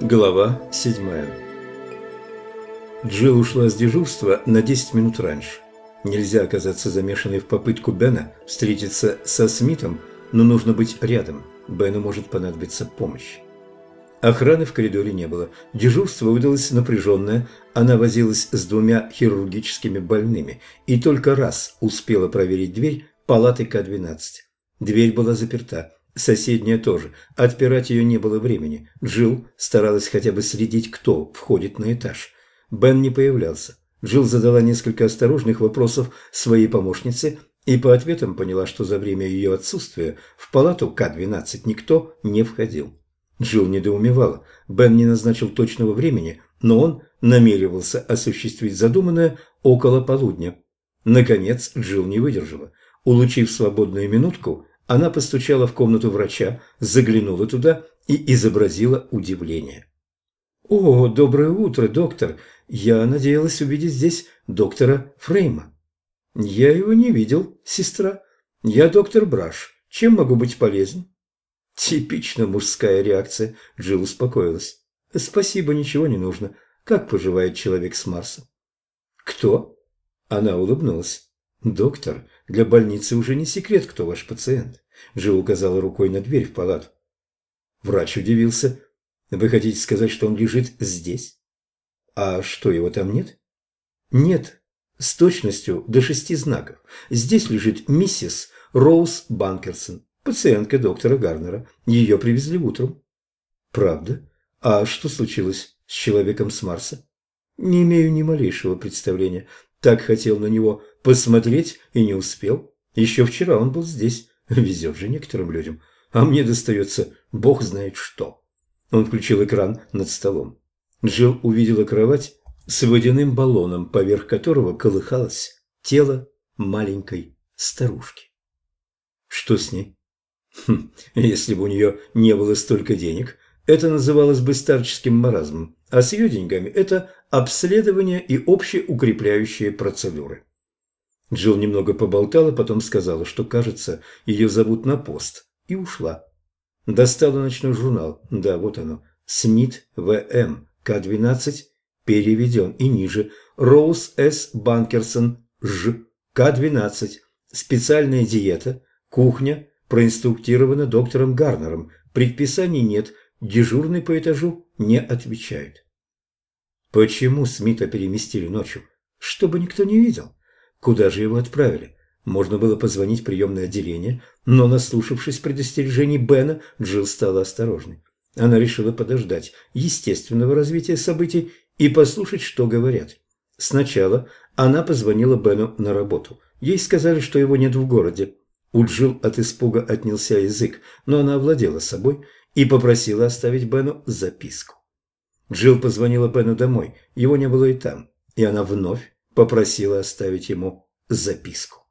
Глава 7 Джилл ушла с дежурства на 10 минут раньше. Нельзя оказаться замешанной в попытку Бена встретиться со Смитом, но нужно быть рядом. Бену может понадобиться помощь. Охраны в коридоре не было. Дежурство выдалось напряженное. Она возилась с двумя хирургическими больными и только раз успела проверить дверь палаты К-12. Дверь была заперта. Соседняя тоже. Отпирать ее не было времени. Джилл старалась хотя бы следить, кто входит на этаж. Бен не появлялся. Джилл задала несколько осторожных вопросов своей помощнице и по ответам поняла, что за время ее отсутствия в палату К-12 никто не входил. Джилл недоумевала. Бен не назначил точного времени, но он намеревался осуществить задуманное около полудня. Наконец Джилл не выдержала. Улучив свободную минутку, она постучала в комнату врача, заглянула туда и изобразила удивление. «О, доброе утро, доктор! Я надеялась увидеть здесь доктора Фрейма». «Я его не видел, сестра. Я доктор Браш. Чем могу быть полезен?» Типично мужская реакция. Джилл успокоилась. «Спасибо, ничего не нужно. Как поживает человек с Марса?» «Кто?» Она улыбнулась. «Доктор, для больницы уже не секрет, кто ваш пациент». Джилл указала рукой на дверь в палату. Врач удивился. «Вы хотите сказать, что он лежит здесь?» «А что, его там нет?» «Нет, с точностью до шести знаков. Здесь лежит миссис Роуз Банкерсон, пациентка доктора Гарнера. Ее привезли утром». «Правда? А что случилось с человеком с Марса?» «Не имею ни малейшего представления. Так хотел на него посмотреть и не успел. Еще вчера он был здесь. Везет же некоторым людям. А мне достается бог знает что. Он включил экран над столом. Джилл увидела кровать с водяным баллоном, поверх которого колыхалось тело маленькой старушки. Что с ней? Хм, если бы у нее не было столько денег, это называлось бы старческим маразмом, а с ее деньгами это обследование и общеукрепляющие процедуры. Джилл немного поболтала, потом сказала, что, кажется, ее зовут на пост, и ушла. Достала ночной журнал. Да, вот оно. Смит В.М. К-12 переведен и ниже. Роуз С. Банкерсон Ж. К-12. Специальная диета. Кухня. Проинструктирована доктором Гарнером. Предписаний нет. Дежурный по этажу не отвечает. Почему Смита переместили ночью? Чтобы никто не видел. Куда же его отправили? Можно было позвонить в приемное отделение, но, наслушавшись предостережений Бена, Джилл стала осторожной. Она решила подождать естественного развития событий и послушать, что говорят. Сначала она позвонила Бену на работу. Ей сказали, что его нет в городе. У Джилл от испуга отнялся язык, но она овладела собой и попросила оставить Бену записку. Джилл позвонила Бену домой, его не было и там, и она вновь попросила оставить ему записку.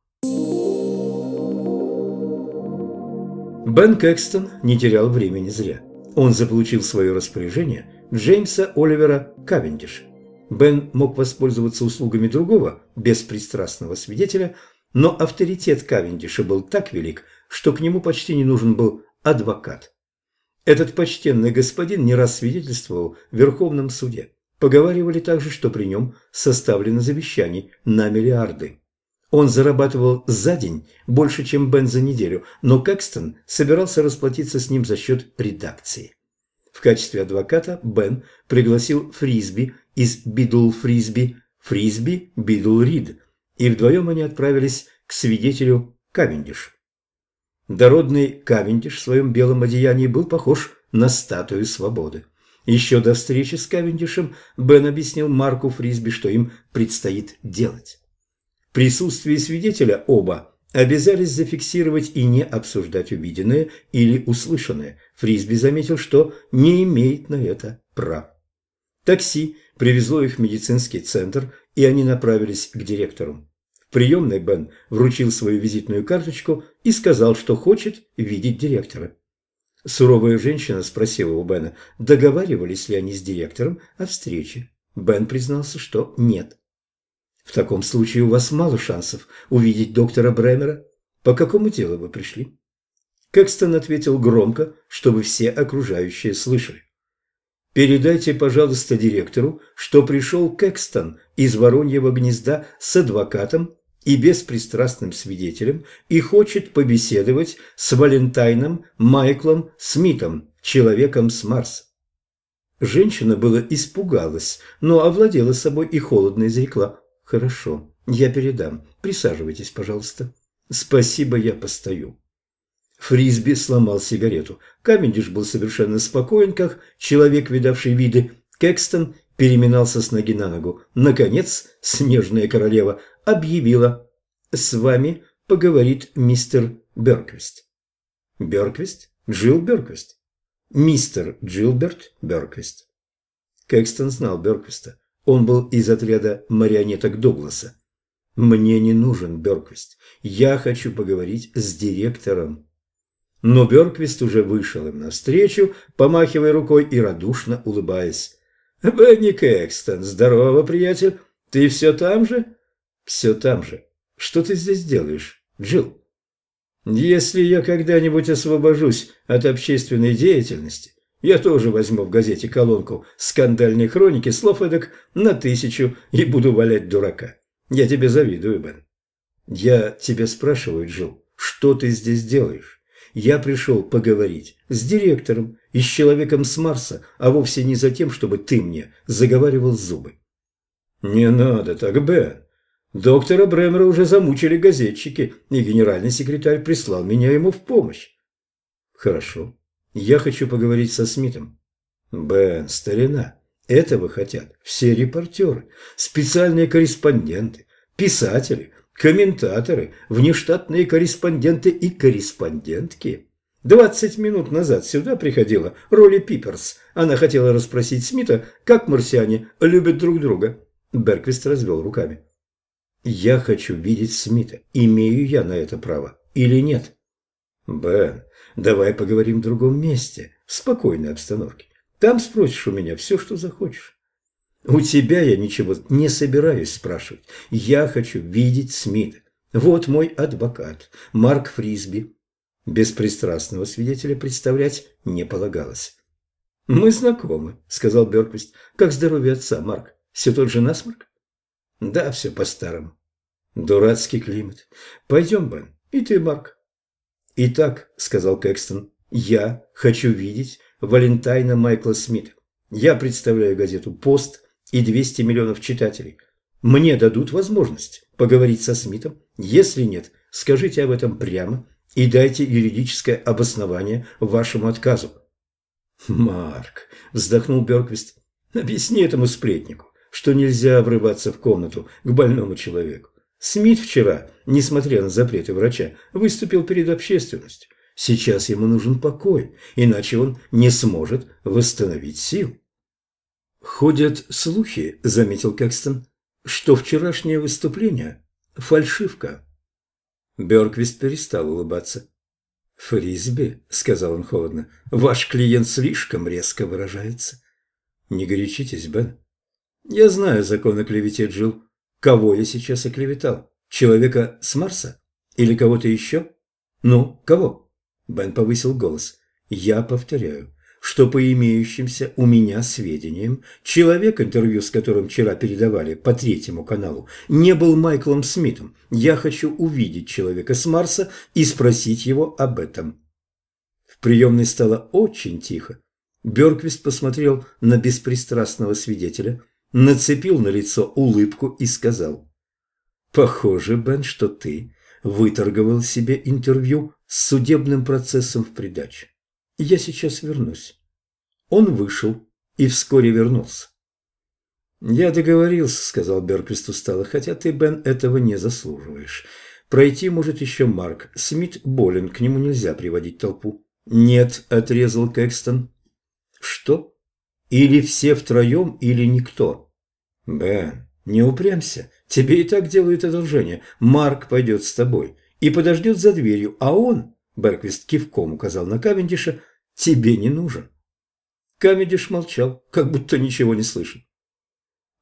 Бен Кэкстон не терял времени зря. Он заполучил свое распоряжение Джеймса Оливера Кавендиша. Бен мог воспользоваться услугами другого, беспристрастного свидетеля, но авторитет Кавендиша был так велик, что к нему почти не нужен был адвокат. Этот почтенный господин не раз свидетельствовал в Верховном суде. Поговаривали также, что при нем составлено завещание на миллиарды. Он зарабатывал за день больше, чем Бен за неделю, но Кэкстон собирался расплатиться с ним за счет редакции. В качестве адвоката Бен пригласил Фрисби из Бидл Фрисби, Фрисби Бидл Рид, и вдвоем они отправились к свидетелю Кавендиш. Дородный Кавендиш в своем белом одеянии был похож на статую свободы. Еще до встречи с Кавендишем Бен объяснил Марку Фрисби, что им предстоит делать. В присутствии свидетеля оба обязались зафиксировать и не обсуждать увиденное или услышанное. Фрисби заметил, что не имеет на это прав. Такси привезло их в медицинский центр, и они направились к директору. В приемной Бен вручил свою визитную карточку и сказал, что хочет видеть директора. Суровая женщина спросила у Бена, договаривались ли они с директором о встрече. Бен признался, что нет. В таком случае у вас мало шансов увидеть доктора Бремера. По какому делу вы пришли? Кэкстон ответил громко, чтобы все окружающие слышали. Передайте, пожалуйста, директору, что пришел Кэкстон из Вороньего гнезда с адвокатом и беспристрастным свидетелем и хочет побеседовать с Валентайном Майклом Смитом, человеком с Марса. Женщина было испугалась, но овладела собой и холодно изрекла. «Хорошо, я передам. Присаживайтесь, пожалуйста». «Спасибо, я постою». Фрисби сломал сигарету. Камендиш был совершенно спокоен, как человек, видавший виды. Кэкстон переминался с ноги на ногу. Наконец, снежная королева объявила «С вами поговорит мистер Берквист». «Берквист? Джилл Берквист?» «Мистер Джилберт Берквист». Кэкстон знал Берквиста. Он был из отряда марионеток Дугласа. «Мне не нужен Берквист. Я хочу поговорить с директором». Но Берквист уже вышел им навстречу, помахивая рукой и радушно улыбаясь. «Бенни Кэкстон, здорово, приятель. Ты все там же?» «Все там же. Что ты здесь делаешь, Джилл?» «Если я когда-нибудь освобожусь от общественной деятельности, я тоже возьму в газете колонку скандальной хроники слов эдак на тысячу и буду валять дурака. Я тебе завидую, Бен. Я тебя спрашиваю, Джилл, что ты здесь делаешь? Я пришел поговорить с директором и с человеком с Марса, а вовсе не за тем, чтобы ты мне заговаривал зубы. Не надо так, Бен. Доктора Бремера уже замучили газетчики, и генеральный секретарь прислал меня ему в помощь. Хорошо. Я хочу поговорить со Смитом. Бен, старина, этого хотят все репортеры, специальные корреспонденты, писатели, комментаторы, внештатные корреспонденты и корреспондентки. Двадцать минут назад сюда приходила Роли Пиперс. Она хотела расспросить Смита, как марсиане любят друг друга. Берквист развел руками. «Я хочу видеть Смита. Имею я на это право или нет?» «Бен, давай поговорим в другом месте, в спокойной обстановке. Там спросишь у меня все, что захочешь». «У тебя я ничего не собираюсь спрашивать. Я хочу видеть Смита. Вот мой адвокат, Марк Фрисби». Беспристрастного свидетеля представлять не полагалось. «Мы знакомы», — сказал Берквист. «Как здоровье отца, Марк? Все тот же насморк?» «Да, все по-старому». «Дурацкий климат. Пойдем, Бен. И ты, Марк». «Итак», — сказал Кэкстон, — «я хочу видеть Валентайна Майкла Смита. Я представляю газету «Пост» и 200 миллионов читателей. Мне дадут возможность поговорить со Смитом. Если нет, скажите об этом прямо и дайте юридическое обоснование вашему отказу. «Марк», – вздохнул Берквист, – «объясни этому сплетнику, что нельзя врываться в комнату к больному человеку. Смит вчера, несмотря на запреты врача, выступил перед общественностью. Сейчас ему нужен покой, иначе он не сможет восстановить сил». «Ходят слухи», – заметил Кэкстон, – «что вчерашнее выступление – фальшивка». Бёрквист перестал улыбаться. «Фрисби», — сказал он холодно, — «ваш клиент слишком резко выражается». «Не горячитесь, Бен. Я знаю закон о клевете, Джилл. Кого я сейчас оклеветал? Человека с Марса? Или кого-то еще? Ну, кого?» Бен повысил голос. «Я повторяю, что по имеющимся у меня сведениям, человек, интервью с которым вчера передавали по третьему каналу, не был Майклом Смитом. Я хочу увидеть человека с Марса и спросить его об этом. В приемной стало очень тихо. Бёрквист посмотрел на беспристрастного свидетеля, нацепил на лицо улыбку и сказал, «Похоже, Бен, что ты выторговал себе интервью с судебным процессом в придачу. Я сейчас вернусь. Он вышел и вскоре вернулся. «Я договорился», — сказал Берквист устало, — «хотя ты, Бен, этого не заслуживаешь. Пройти может еще Марк. Смит болен, к нему нельзя приводить толпу». «Нет», — отрезал Кэкстон. «Что? Или все втроем, или никто?» «Бен, не упрямься. Тебе и так делают одолжение. Марк пойдет с тобой и подождет за дверью, а он...» Берквист кивком указал на Кавендиша. «Тебе не нужен». Кавендиш молчал, как будто ничего не слышит.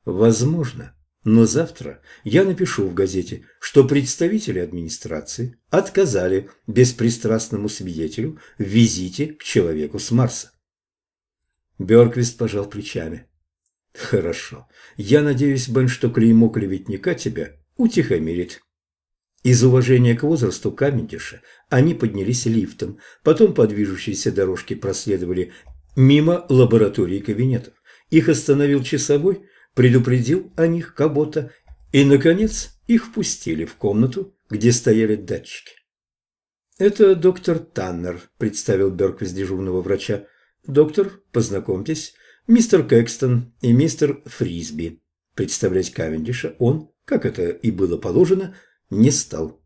«Возможно, Но завтра я напишу в газете, что представители администрации отказали беспристрастному свидетелю в визите к человеку с Марса. Бёрквист пожал плечами. Хорошо. Я надеюсь, Бен, что клеймо клеветника тебя утихомирит. Из уважения к возрасту Камендиша они поднялись лифтом, потом по движущейся дорожке проследовали мимо лаборатории кабинетов. Их остановил часовой, предупредил о них кого-то, и, наконец, их впустили в комнату, где стояли датчики. «Это доктор Таннер», – представил Берквиз дежурного врача. «Доктор, познакомьтесь, мистер Кэкстон и мистер Фрисби». Представлять Кавендиша он, как это и было положено, не стал.